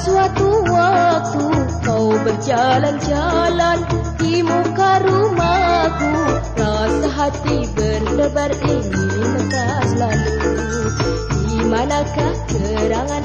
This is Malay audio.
suatu waktu kau berjalan-jalan di muka rumahku. Rasa hati berdebar ingin lekas lalu. Di manakah gerangan